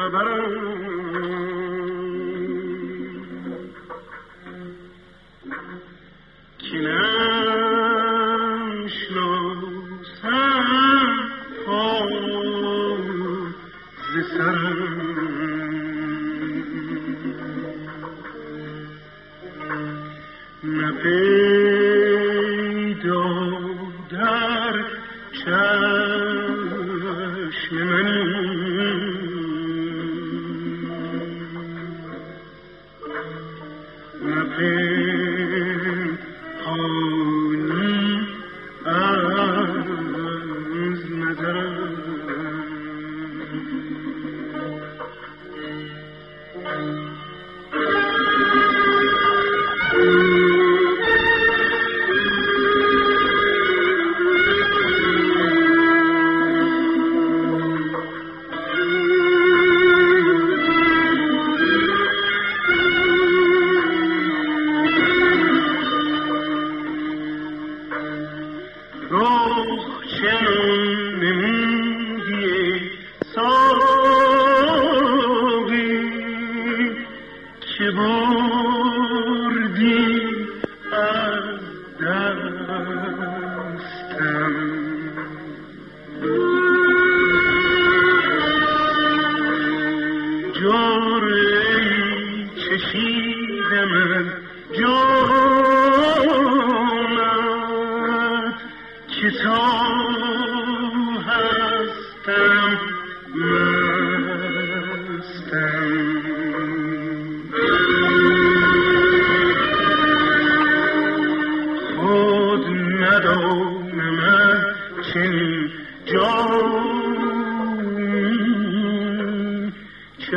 خبرم. که نشناسم پام ز سرم نپیدا در چشم منی see. بردی از دستم. جاره چشید من جانت کتاب هستم. حسین جان. چه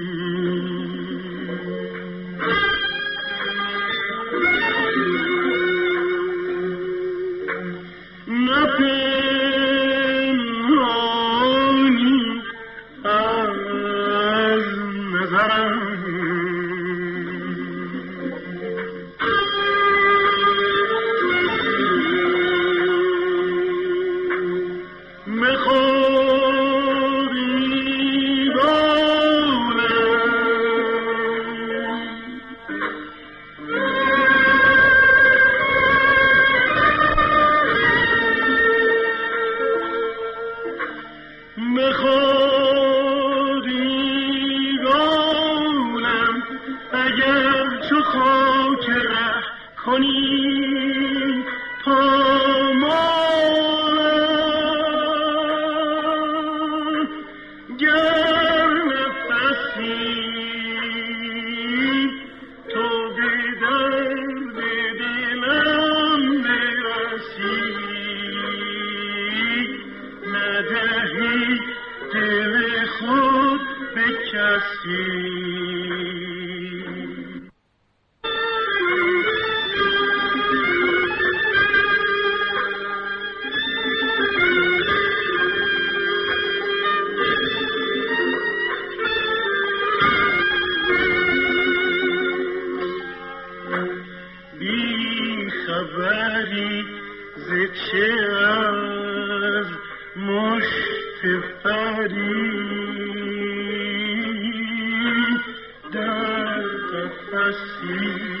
में چه از مشت فری در قفصی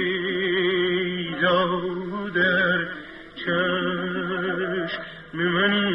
پیدا در چشم من